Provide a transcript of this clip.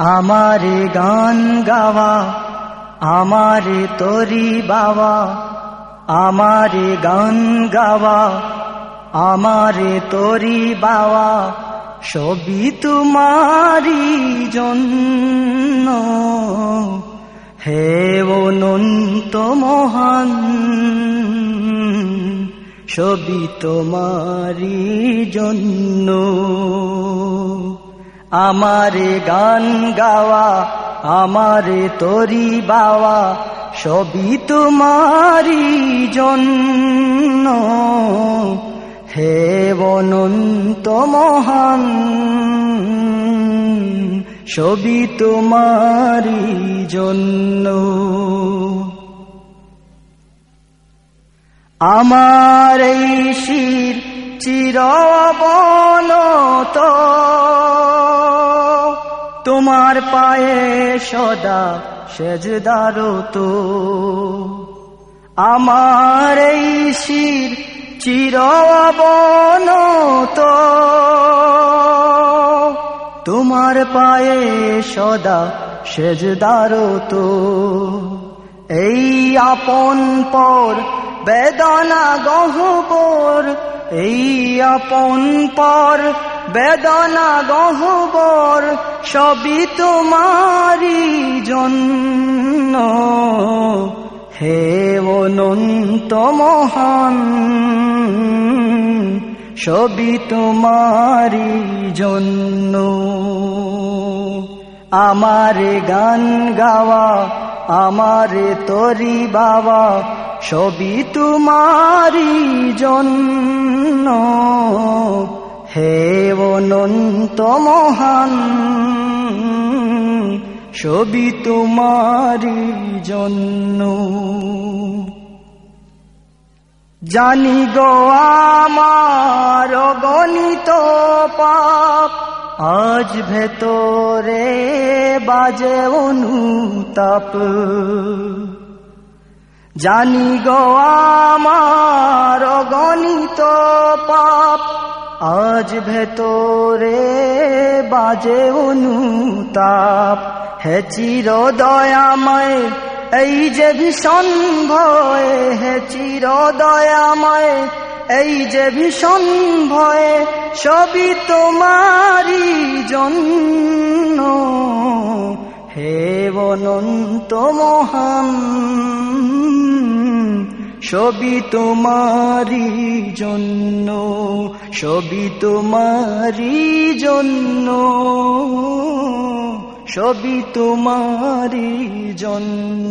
আমারে গান গাওয়া, আমারে তরি বাবা আমারে গান গাওয়া, আমারে তরি বাবা সবই তোমারি জন্য। হে অনন্ত মহান, সবই তোমারি জন্য। আমারে গান গাওয়া, আমারে তরি বাওয়া, সবই তোমারি জন্য। হে অনন্ত মহান, সবই তোমারি জন্য। আমার এই শির চিরবনত তোমার পায়ে সদা সেজদার তো। আমার এই শির চিরবনত তোমার পায়ে সদা সেজদার তো। এই আপন পর বেদনা গহবর, এই আপন পর বেদনা গহবর সবই তোমারি জন্য। হে অনন্ত মহান, সবই তোমারি জন্য। আমারে গান গাওয়া, আমারে তরি বাবা সবই তোমারি জন্য। হে অনন্ত মহান, সবই তোমারি জন্য। জানি গো আমার গণিত পাপ, আজ ভেতরে বাজে অনুতাপ। জানি গো আজ ভেতরে বাজে অনুতাপ। হে চির দয়াময় এই যে ভীষণ ভয়, হে চির দয়াময় এই যে ভীষণ ভয়ে, সবই তোমারি জন্য। হে অনন্ত মহান সবই তোমারি জন্য সবই তোমারি জন্য সবি তোমারি জন্য।